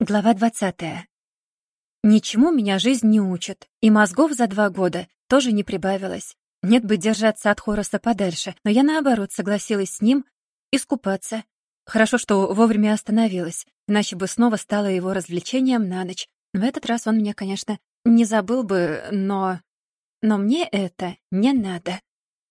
Глава 20. Ничему меня жизнь не учит, и мозгов за два года тоже не прибавилось. Нет бы держаться от Хороса подальше, но я, наоборот, согласилась с ним искупаться. Хорошо, что вовремя остановилась, иначе бы снова стала его развлечением на ночь. В этот раз он меня, конечно, не забыл бы, но... Но мне это не надо.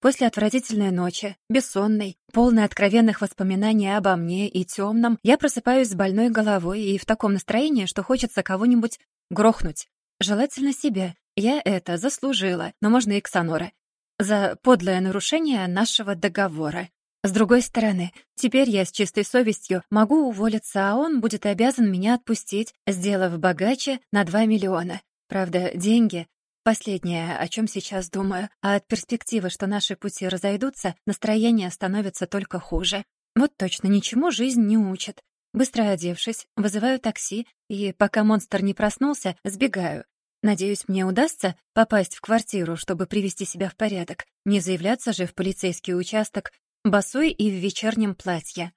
После отвратительной ночи, бессонной, полной откровенных воспоминаний обо мне и темном, я просыпаюсь с больной головой и в таком настроении, что хочется кого-нибудь грохнуть. Желательно себя. Я это заслужила, но можно и Ксанора. За подлое нарушение нашего договора. С другой стороны, теперь я с чистой совестью могу уволиться, а он будет обязан меня отпустить, сделав богаче на 2 миллиона. Правда, деньги Последнее, о чем сейчас думаю, а от перспективы, что наши пути разойдутся, настроение становится только хуже. Вот точно ничему жизнь не учит. Быстро одевшись, вызываю такси и, пока монстр не проснулся, сбегаю. Надеюсь, мне удастся попасть в квартиру, чтобы привести себя в порядок, не заявляться же в полицейский участок босой и в вечернем платье.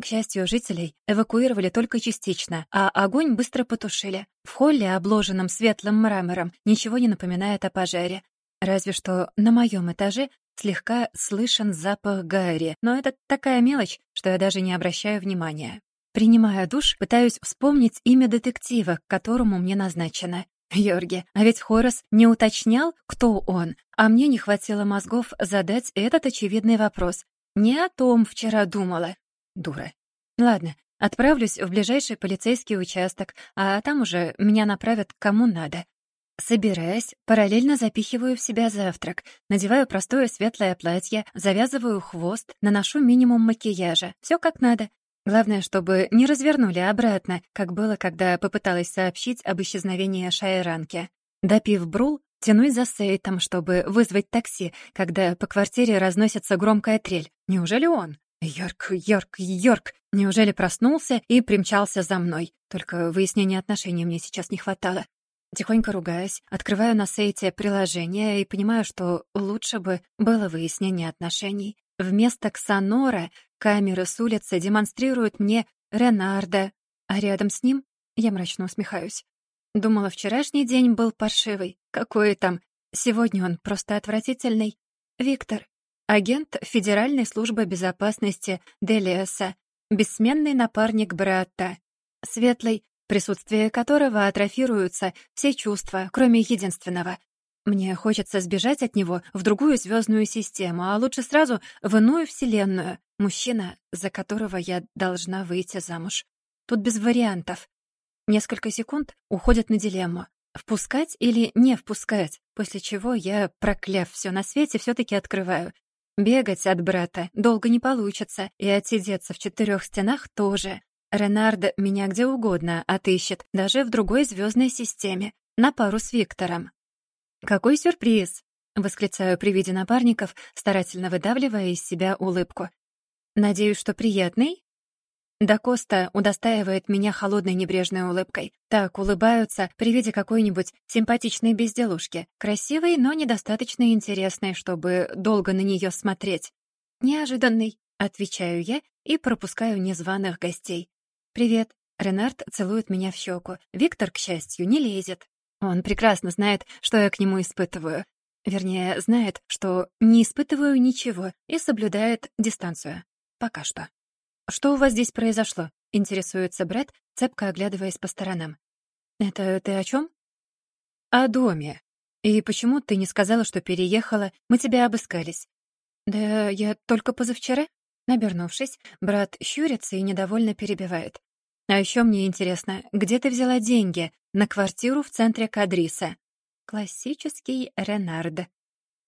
К счастью, жителей эвакуировали только частично, а огонь быстро потушили. В холле, обложенном светлым мрамором, ничего не напоминает о пожаре. Разве что на моем этаже слегка слышен запах гари, но это такая мелочь, что я даже не обращаю внимания. Принимая душ, пытаюсь вспомнить имя детектива, к которому мне назначено. Йорги, а ведь Хорас не уточнял, кто он, а мне не хватило мозгов задать этот очевидный вопрос. Не о том вчера думала, Дура. Ладно, отправлюсь в ближайший полицейский участок, а там уже меня направят кому надо. Собираясь, параллельно запихиваю в себя завтрак, надеваю простое светлое платье, завязываю хвост, наношу минимум макияжа. Все как надо. Главное, чтобы не развернули обратно, как было, когда попыталась сообщить об исчезновении Шайранки. Допив брул, тянусь за Сейтом, чтобы вызвать такси, когда по квартире разносится громкая трель. Неужели он? Йорк, Йорк, Йорк! Неужели проснулся и примчался за мной? Только выяснения отношений мне сейчас не хватало. Тихонько ругаясь, открываю на сайте приложение и понимаю, что лучше бы было выяснение отношений. Вместо Ксанора камеры с улицы демонстрируют мне Ренарда, а рядом с ним я мрачно усмехаюсь. Думала, вчерашний день был паршивый. Какой там? Сегодня он просто отвратительный. Виктор, Агент Федеральной службы безопасности Делиаса, бессменный напарник брата, светлый, присутствие которого атрофируются все чувства, кроме единственного. Мне хочется сбежать от него в другую звездную систему, а лучше сразу в иную вселенную. Мужчина, за которого я должна выйти замуж. Тут без вариантов. Несколько секунд уходят на дилемму. Впускать или не впускать, после чего я, прокляв все на свете, все таки открываю. Бегать от брата долго не получится, и отсидеться в четырех стенах тоже. Ренардо меня где угодно отыщет, даже в другой звездной системе, на пару с Виктором. «Какой сюрприз!» — восклицаю при виде напарников, старательно выдавливая из себя улыбку. «Надеюсь, что приятный?» Да Коста удостаивает меня холодной небрежной улыбкой. Так улыбаются при виде какой-нибудь симпатичной безделушки, красивой, но недостаточно интересной, чтобы долго на нее смотреть. «Неожиданный», — отвечаю я и пропускаю незваных гостей. «Привет». Ренард целует меня в щеку. Виктор, к счастью, не лезет. Он прекрасно знает, что я к нему испытываю. Вернее, знает, что не испытываю ничего и соблюдает дистанцию. Пока что. «Что у вас здесь произошло?» — интересуется Брэд, цепко оглядываясь по сторонам. «Это ты о чем? «О доме. И почему ты не сказала, что переехала? Мы тебя обыскались». «Да я только позавчера». Набернувшись, брат щурится и недовольно перебивает. «А еще мне интересно, где ты взяла деньги на квартиру в центре Кадриса?» Классический Ренард.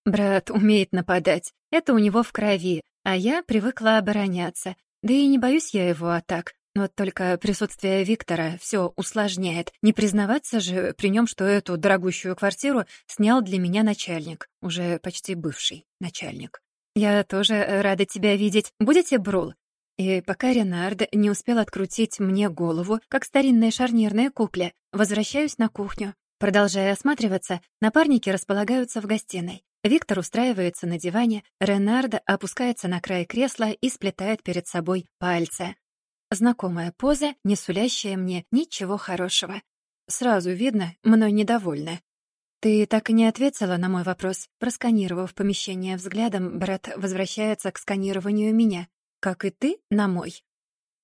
Брат умеет нападать, это у него в крови, а я привыкла обороняться, да и не боюсь я его атак. Вот только присутствие Виктора все усложняет. Не признаваться же при нем, что эту дорогущую квартиру снял для меня начальник, уже почти бывший начальник. «Я тоже рада тебя видеть. Будете, Брул?» И пока Ренард не успел открутить мне голову, как старинная шарнирная кукля, возвращаюсь на кухню. Продолжая осматриваться, напарники располагаются в гостиной. Виктор устраивается на диване, Ренардо опускается на край кресла и сплетает перед собой пальцы. Знакомая поза, не сулящая мне ничего хорошего. Сразу видно, мной недовольна. «Ты так и не ответила на мой вопрос. Просканировав помещение взглядом, брат возвращается к сканированию меня. Как и ты на мой.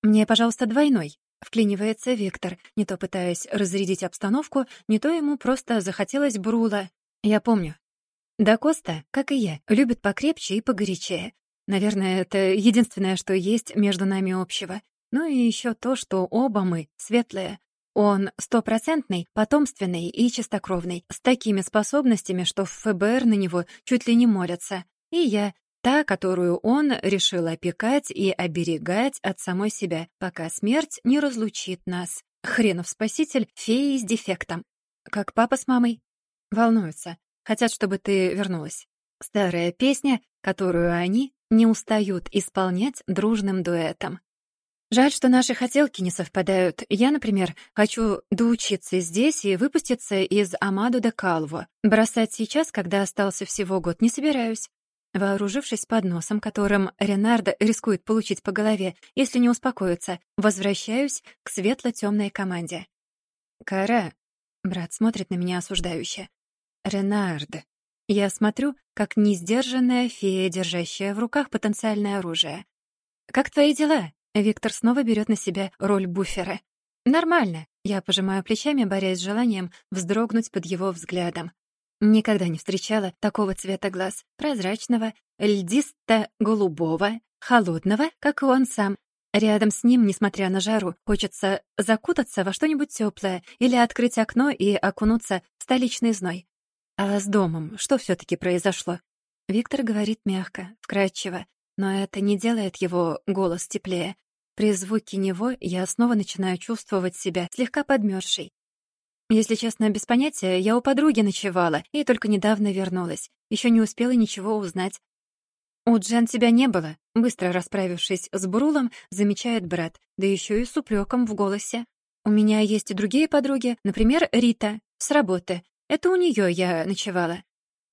Мне, пожалуйста, двойной. Вклинивается Виктор, не то пытаясь разрядить обстановку, не то ему просто захотелось брула. Я помню. Да Коста, как и я, любит покрепче и погорячее. Наверное, это единственное, что есть между нами общего. Ну и еще то, что оба мы светлые. Он стопроцентный, потомственный и чистокровный, с такими способностями, что в ФБР на него чуть ли не молятся. И я Та, которую он решил опекать и оберегать от самой себя, пока смерть не разлучит нас. Хренов спаситель, феи с дефектом. Как папа с мамой. Волнуются. Хотят, чтобы ты вернулась. Старая песня, которую они не устают исполнять дружным дуэтом. Жаль, что наши хотелки не совпадают. Я, например, хочу доучиться здесь и выпуститься из Амадо де Калво. Бросать сейчас, когда остался всего год, не собираюсь. Вооружившись подносом, которым Ренардо рискует получить по голове, если не успокоится, возвращаюсь к светло-темной команде. «Кара!» — брат смотрит на меня осуждающе. «Ренардо!» Я смотрю, как несдержанная фея, держащая в руках потенциальное оружие. «Как твои дела?» Виктор снова берет на себя роль буфера. «Нормально». Я пожимаю плечами, борясь с желанием вздрогнуть под его взглядом. Никогда не встречала такого цвета глаз. Прозрачного, льдисто-голубого, холодного, как и он сам. Рядом с ним, несмотря на жару, хочется закутаться во что-нибудь теплое или открыть окно и окунуться в столичный зной. А с домом что все таки произошло? Виктор говорит мягко, вкрадчиво, но это не делает его голос теплее. При звуке него я снова начинаю чувствовать себя слегка подмерзшей, если честно, без понятия, я у подруги ночевала и только недавно вернулась. Еще не успела ничего узнать. «У Джен тебя не было», — быстро расправившись с Брулом, замечает брат, да еще и с упреком в голосе. «У меня есть и другие подруги, например, Рита, с работы. Это у нее я ночевала.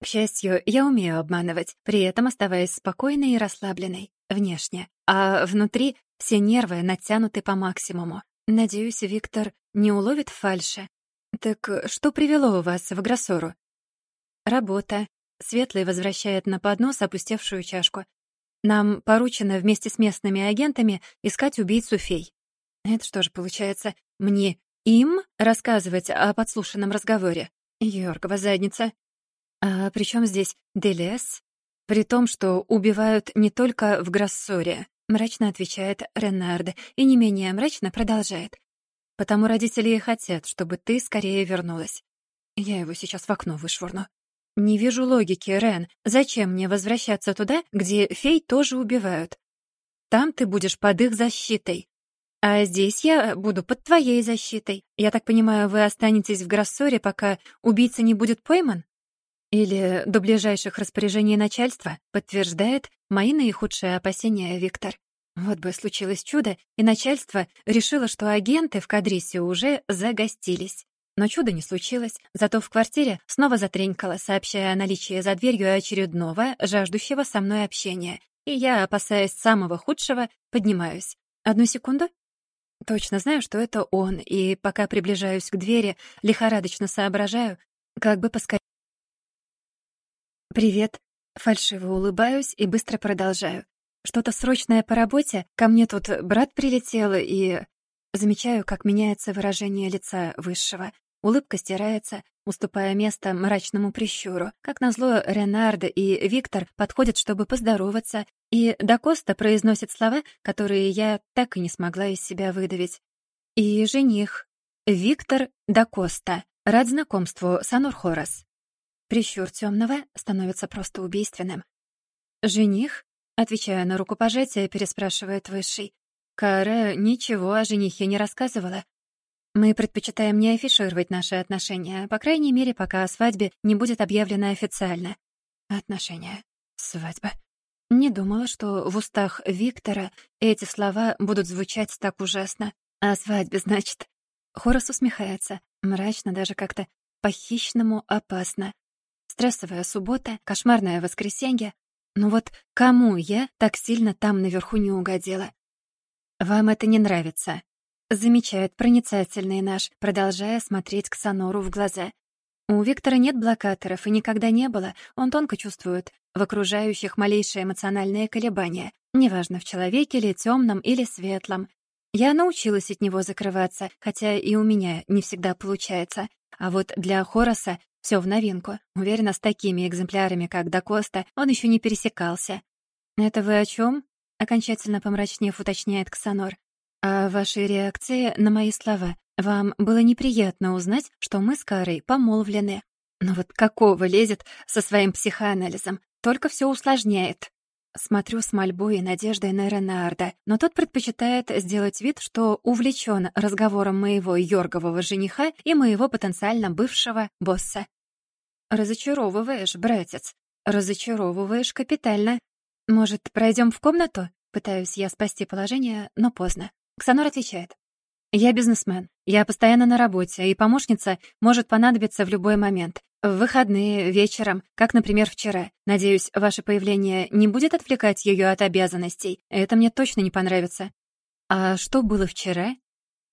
К счастью, я умею обманывать, при этом оставаясь спокойной и расслабленной, внешне. А внутри все нервы натянуты по максимуму. Надеюсь, Виктор не уловит фальши. «Так э, что привело вас в Гроссору?» «Работа». Светлый возвращает на поднос опустевшую чашку. «Нам поручено вместе с местными агентами искать убийцу фей». «Это что же получается, мне им рассказывать о подслушанном разговоре?» «Йоргова задница». «А при чем здесь Делес?» «При том, что убивают не только в Гроссоре», мрачно отвечает Ренард и не менее мрачно продолжает. Потому родители и хотят, чтобы ты скорее вернулась. Я его сейчас в окно вышвырну. Не вижу логики, Рен. Зачем мне возвращаться туда, где фей тоже убивают? Там ты будешь под их защитой. А здесь я буду под твоей защитой. Я так понимаю, вы останетесь в Гроссоре, пока убийца не будет пойман? Или до ближайших распоряжений начальства, подтверждает мои наихудшие опасения Виктор. Вот бы случилось чудо, и начальство решило, что агенты в Кадрисе уже загостились. Но чуда не случилось, зато в квартире снова затренькало, сообщая о наличии за дверью очередного, жаждущего со мной общения. И я, опасаясь самого худшего, поднимаюсь. Одну секунду. Точно знаю, что это он, и пока приближаюсь к двери, лихорадочно соображаю, как бы поскорее... «Привет». Фальшиво улыбаюсь и быстро продолжаю. Что-то срочное по работе? Ко мне тут брат прилетел и... Замечаю, как меняется выражение лица высшего. Улыбка стирается, уступая место мрачному прищуру. Как назло, Ренардо и Виктор подходят, чтобы поздороваться, и Дакоста произносит слова, которые я так и не смогла из себя выдавить. И жених. Виктор Дакоста. Рад знакомству, Санур Хорас. Прищур темного становится просто убийственным. Жених? Отвечая на рукопожатие, переспрашивает Высший. Кара ничего о женихе не рассказывала. Мы предпочитаем не афишировать наши отношения, по крайней мере, пока о свадьбе не будет объявлено официально. Отношения. Свадьба. Не думала, что в устах Виктора эти слова будут звучать так ужасно. О свадьбе, значит. Хорос усмехается, мрачно, даже как-то по-хищному опасно. Стрессовая суббота, кошмарное воскресенье, ну вот кому я так сильно там наверху не угодила? «Вам это не нравится», — замечает проницательный наш, продолжая смотреть к Сонору в глаза. У Виктора нет блокаторов и никогда не было, он тонко чувствует в окружающих малейшие эмоциональные колебания, неважно, в человеке ли, темном или светлом. Я научилась от него закрываться, хотя и у меня не всегда получается. А вот для Хороса все в новинку. Уверена, с такими экземплярами, как Дакоста, он еще не пересекался. «Это вы о чем? окончательно помрачнев, уточняет Ксанор. «А вашей реакции на мои слова? Вам было неприятно узнать, что мы с Карой помолвлены. Но вот какого лезет со своим психоанализом? Только все усложняет». Смотрю с мольбой и надеждой на Ренарда, но тот предпочитает сделать вид, что увлечен разговором моего йоргового жениха и моего потенциально бывшего босса. «Разочаровываешь, братец. Разочаровываешь капитально. Может, пройдем в комнату?» Пытаюсь я спасти положение, но поздно. Ксанор отвечает. «Я бизнесмен. Я постоянно на работе, и помощница может понадобиться в любой момент. В выходные, вечером, как, например, вчера. Надеюсь, ваше появление не будет отвлекать ее от обязанностей. Это мне точно не понравится. А что было вчера?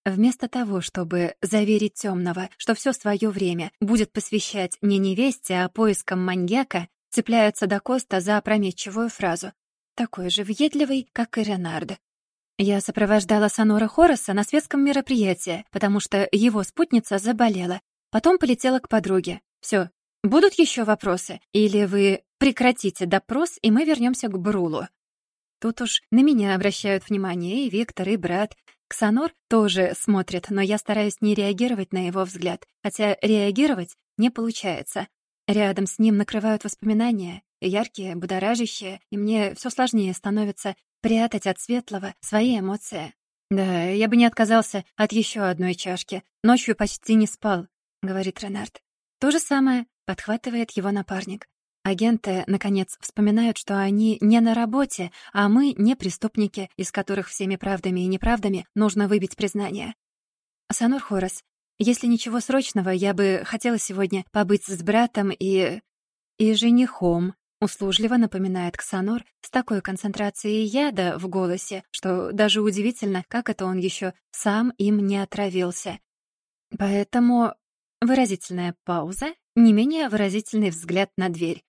Вместо того, чтобы заверить темного, что все свое время будет посвящать не невесте, а поискам маньяка, цепляется до Коста за опрометчивую фразу. Такой же въедливый, как и Ренардо. Я сопровождала Сонора Хороса на светском мероприятии, потому что его спутница заболела. Потом полетела к подруге. Все. Будут еще вопросы? Или вы прекратите допрос, и мы вернемся к Брулу? Тут уж на меня обращают внимание и Виктор, и брат. Ксанор тоже смотрит, но я стараюсь не реагировать на его взгляд, хотя реагировать не получается. Рядом с ним накрывают воспоминания, яркие, будоражащие, и мне все сложнее становится прятать от светлого свои эмоции. «Да, я бы не отказался от еще одной чашки. Ночью почти не спал», — говорит Ренард. То же самое подхватывает его напарник. Агенты, наконец, вспоминают, что они не на работе, а мы не преступники, из которых всеми правдами и неправдами нужно выбить признание. Санур Хорос, если ничего срочного, я бы хотела сегодня побыть с братом и... и женихом, услужливо напоминает Ксанор с такой концентрацией яда в голосе, что даже удивительно, как это он еще сам им не отравился. Поэтому Выразительная пауза, не менее выразительный взгляд на дверь.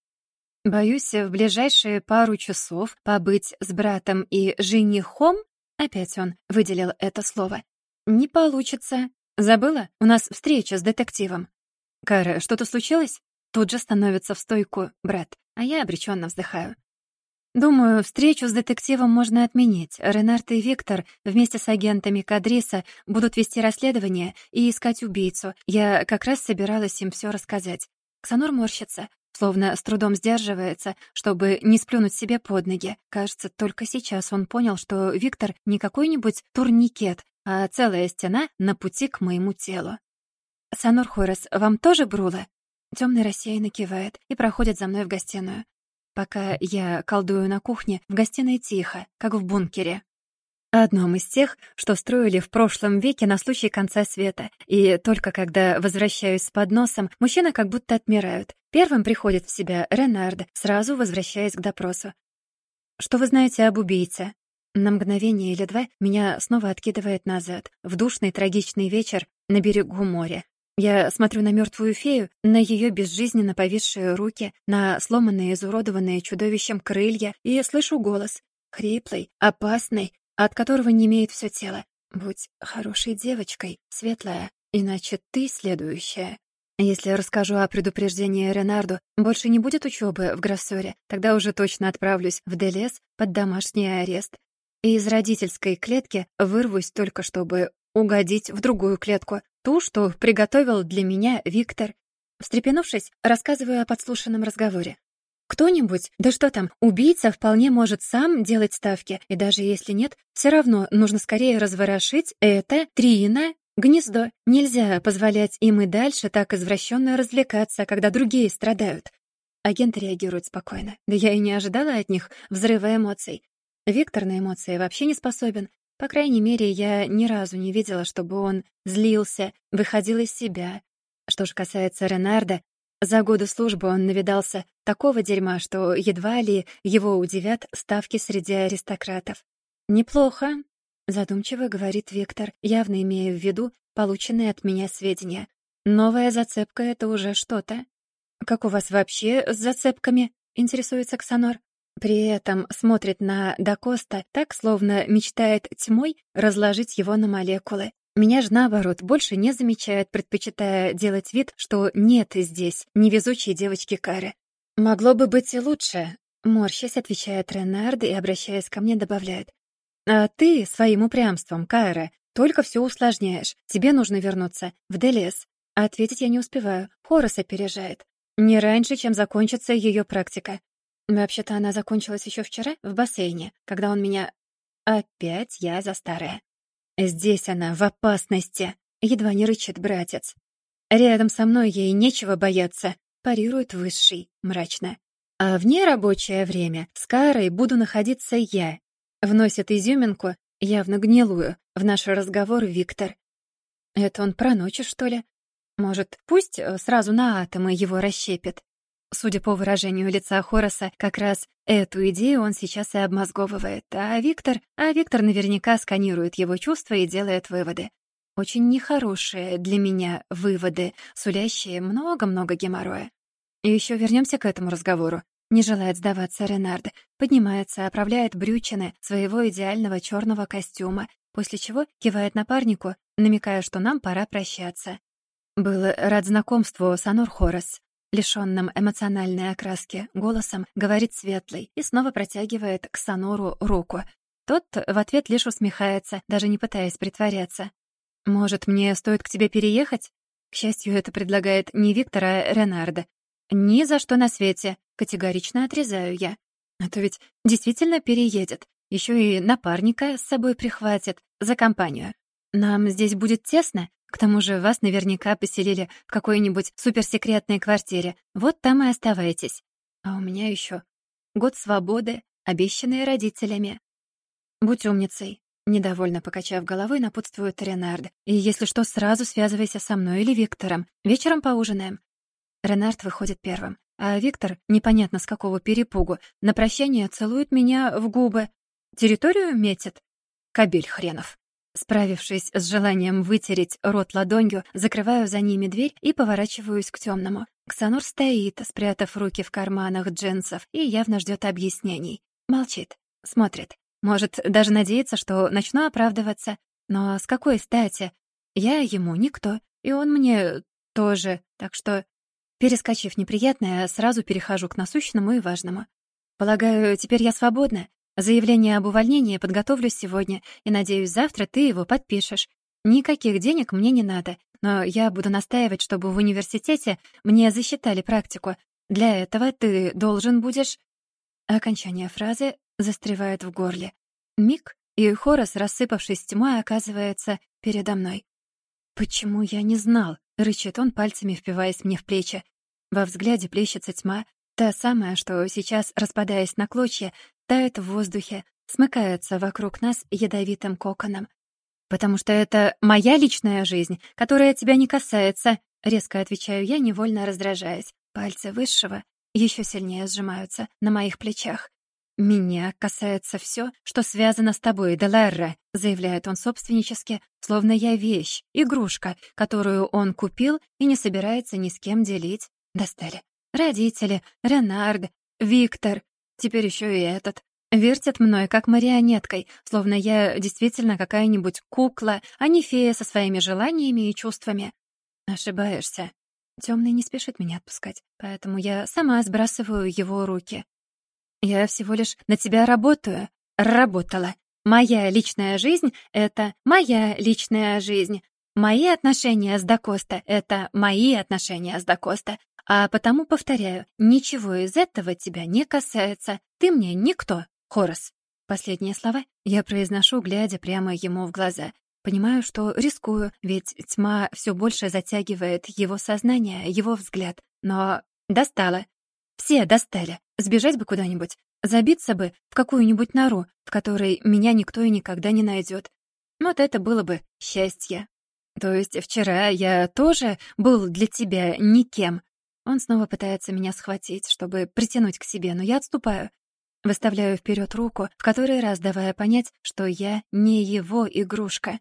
Боюсь, в ближайшие пару часов побыть с братом и женихом, опять он выделил это слово, не получится. Забыла? У нас встреча с детективом. Кара, что-то случилось? Тут же становится в стойку брат, а я обреченно вздыхаю. Думаю, встречу с детективом можно отменить. Ренард и Виктор вместе с агентами Кадриса будут вести расследование и искать убийцу. Я как раз собиралась им все рассказать. Ксанор морщится, словно с трудом сдерживается, чтобы не сплюнуть себе под ноги. Кажется, только сейчас он понял, что Виктор не какой-нибудь турникет, а целая стена на пути к моему телу. «Санур Хорес, вам тоже Брула?» Темный рассеянно кивает и проходит за мной в гостиную. Пока я колдую на кухне, в гостиной тихо, как в бункере. Одном из тех, что строили в прошлом веке на случай конца света. И только когда возвращаюсь с подносом, мужчины как будто отмирают. Первым приходит в себя Ренард, сразу возвращаясь к допросу. «Что вы знаете об убийце?» На мгновение или два меня снова откидывает назад, в душный трагичный вечер на берегу моря. Я смотрю на мертвую фею, на ее безжизненно повисшие руки, на сломанные, изуродованные чудовищем крылья, и слышу голос, хриплый, опасный, от которого не имеет все тело. «Будь хорошей девочкой, светлая, иначе ты следующая». Если расскажу о предупреждении Ренарду, больше не будет учебы в Гроссоре, тогда уже точно отправлюсь в Делес под домашний арест. И из родительской клетки вырвусь только, чтобы угодить в другую клетку, ту, что приготовил для меня Виктор. Встрепенувшись, рассказываю о подслушанном разговоре. Кто-нибудь, да что там, убийца вполне может сам делать ставки, и даже если нет, все равно нужно скорее разворошить это Трина гнездо. Нельзя позволять им и дальше так извращенно развлекаться, когда другие страдают. Агент реагирует спокойно. Да я и не ожидала от них взрыва эмоций. Виктор на эмоции вообще не способен. По крайней мере, я ни разу не видела, чтобы он злился, выходил из себя. Что же касается Ренарда, за годы службы он навидался такого дерьма, что едва ли его удивят ставки среди аристократов. Неплохо. Задумчиво говорит Виктор, явно имея в виду полученные от меня сведения. Новая зацепка — это уже что-то. «Как у вас вообще с зацепками?» — интересуется Ксанор. При этом смотрит на Дакоста так, словно мечтает тьмой разложить его на молекулы. Меня же, наоборот, больше не замечает, предпочитая делать вид, что нет здесь невезучей девочки Кары. «Могло бы быть и лучше», — морщась отвечает Ренард и, обращаясь ко мне, добавляет. «А ты своим упрямством, Кара, только все усложняешь. Тебе нужно вернуться в Делес». Ответить я не успеваю. Хорос опережает. Не раньше, чем закончится ее практика. Вообще-то она закончилась еще вчера в бассейне, когда он меня... Опять я за старое. Здесь она в опасности. Едва не рычит братец. Рядом со мной ей нечего бояться, парирует высший, мрачно. А в нерабочее время с Карой буду находиться я. Вносит изюминку, явно гнилую, в наш разговор Виктор. Это он про ночи, что ли? Может, пусть э, сразу на атомы его расщепит? Судя по выражению лица Хороса, как раз эту идею он сейчас и обмозговывает, а Виктор, а Виктор наверняка сканирует его чувства и делает выводы. Очень нехорошие для меня выводы, сулящие много-много геморроя. И еще вернемся к этому разговору. Не желает сдаваться Ренард, поднимается, оправляет брючины своего идеального черного костюма, после чего кивает напарнику, намекая, что нам пора прощаться. Был рад знакомству, Санур Хорос лишённым эмоциональной окраски, голосом говорит светлый и снова протягивает к Сонору руку. Тот в ответ лишь усмехается, даже не пытаясь притворяться. «Может, мне стоит к тебе переехать?» К счастью, это предлагает не Виктор, а Ренардо. «Ни за что на свете!» — категорично отрезаю я. А то ведь действительно переедет. Ещё и напарника с собой прихватит за компанию. Нам здесь будет тесно, к тому же вас наверняка поселили в какой-нибудь суперсекретной квартире. Вот там и оставайтесь. А у меня еще год свободы, обещанный родителями. Будь умницей. Недовольно покачав головой, напутствует Ренард. И если что, сразу связывайся со мной или Виктором. Вечером поужинаем. Ренард выходит первым, а Виктор, непонятно с какого перепугу, на прощание целует меня в губы. Территорию метит? Кабель хренов. Справившись с желанием вытереть рот ладонью, закрываю за ними дверь и поворачиваюсь к темному. Ксанур стоит, спрятав руки в карманах джинсов, и явно ждет объяснений. Молчит, смотрит. Может, даже надеется, что начну оправдываться. Но с какой стати? Я ему никто, и он мне тоже, так что, перескочив неприятное, сразу перехожу к насущному и важному. Полагаю, теперь я свободна, Заявление об увольнении подготовлю сегодня, и, надеюсь, завтра ты его подпишешь. Никаких денег мне не надо, но я буду настаивать, чтобы в университете мне засчитали практику. Для этого ты должен будешь...» Окончание фразы застревает в горле. Миг, и Хорос, рассыпавшись тьмой, оказывается передо мной. «Почему я не знал?» — рычит он, пальцами впиваясь мне в плечи. Во взгляде плещется тьма, та самая, что сейчас, распадаясь на клочья, тает в воздухе, смыкается вокруг нас ядовитым коконом. «Потому что это моя личная жизнь, которая тебя не касается», — резко отвечаю я, невольно раздражаясь. Пальцы высшего еще сильнее сжимаются на моих плечах. «Меня касается все, что связано с тобой, Делерре», — заявляет он собственнически, словно я вещь, игрушка, которую он купил и не собирается ни с кем делить. Достали. Родители, Ренард, Виктор, Теперь еще и этот. Вертят мной, как марионеткой, словно я действительно какая-нибудь кукла, а не фея со своими желаниями и чувствами. Ошибаешься. Темный не спешит меня отпускать, поэтому я сама сбрасываю его руки. Я всего лишь на тебя работаю. Работала. Моя личная жизнь — это моя личная жизнь. Мои отношения с Дакоста — это мои отношения с Дакоста. А потому, повторяю, ничего из этого тебя не касается. Ты мне никто, Хорос. Последние слова я произношу, глядя прямо ему в глаза. Понимаю, что рискую, ведь тьма все больше затягивает его сознание, его взгляд. Но достала. Все достали. Сбежать бы куда-нибудь. Забиться бы в какую-нибудь нору, в которой меня никто и никогда не найдет. Вот это было бы счастье. То есть вчера я тоже был для тебя никем, он снова пытается меня схватить, чтобы притянуть к себе, но я отступаю. Выставляю вперед руку, в который раз давая понять, что я не его игрушка.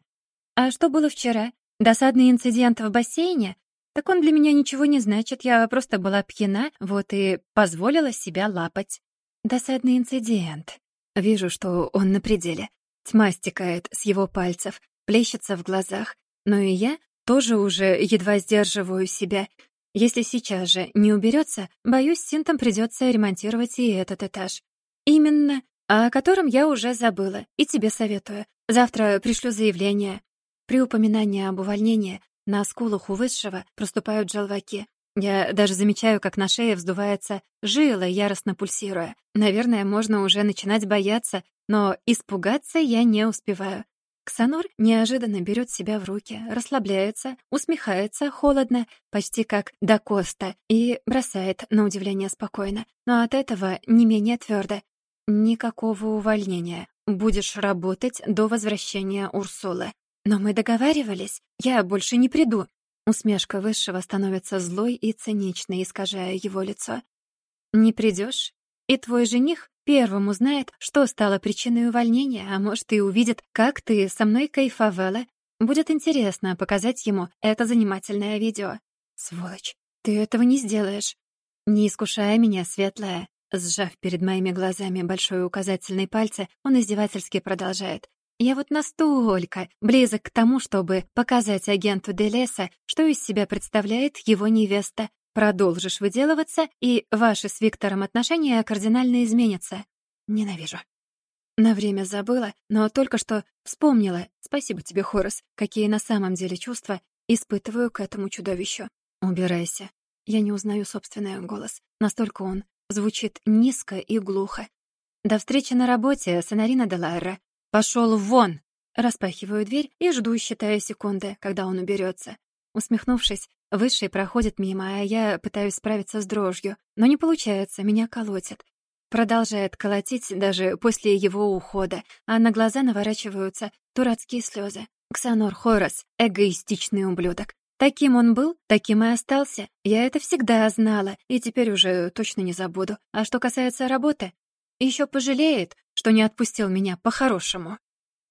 А что было вчера? Досадный инцидент в бассейне? Так он для меня ничего не значит, я просто была пьяна, вот и позволила себя лапать. Досадный инцидент. Вижу, что он на пределе. Тьма стекает с его пальцев, плещется в глазах. Но и я тоже уже едва сдерживаю себя. Если сейчас же не уберется, боюсь, синтам придется ремонтировать и этот этаж. Именно, о котором я уже забыла, и тебе советую. Завтра пришлю заявление. При упоминании об увольнении на скулах у высшего проступают желваки. Я даже замечаю, как на шее вздувается жила, яростно пульсируя. Наверное, можно уже начинать бояться, но испугаться я не успеваю. Ксанор неожиданно берет себя в руки, расслабляется, усмехается холодно, почти как до Коста, и бросает, на удивление, спокойно, но от этого не менее твердо. Никакого увольнения. Будешь работать до возвращения Урсулы. Но мы договаривались. Я больше не приду. Усмешка высшего становится злой и циничной, искажая его лицо. Не придешь? И твой жених первым узнает, что стало причиной увольнения, а может и увидит, как ты со мной кайфовала. Будет интересно показать ему это занимательное видео. Сволочь, ты этого не сделаешь. Не искушая меня, светлая. Сжав перед моими глазами большой указательный пальцы, он издевательски продолжает. «Я вот настолько близок к тому, чтобы показать агенту Делеса, что из себя представляет его невеста. Продолжишь выделываться, и ваши с Виктором отношения кардинально изменятся. Ненавижу». На время забыла, но только что вспомнила, спасибо тебе, Хорос, какие на самом деле чувства испытываю к этому чудовищу. Убирайся. Я не узнаю собственный голос. Настолько он Звучит низко и глухо. «До встречи на работе, Сонарина Делайра. Пошел вон!» Распахиваю дверь и жду, считая секунды, когда он уберется. Усмехнувшись, Высший проходит мимо, а я пытаюсь справиться с дрожью. Но не получается, меня колотит. Продолжает колотить даже после его ухода, а на глаза наворачиваются дурацкие слезы. Ксанор Хорос — эгоистичный ублюдок. Таким он был, таким и остался. Я это всегда знала, и теперь уже точно не забуду. А что касается работы, еще пожалеет, что не отпустил меня по-хорошему.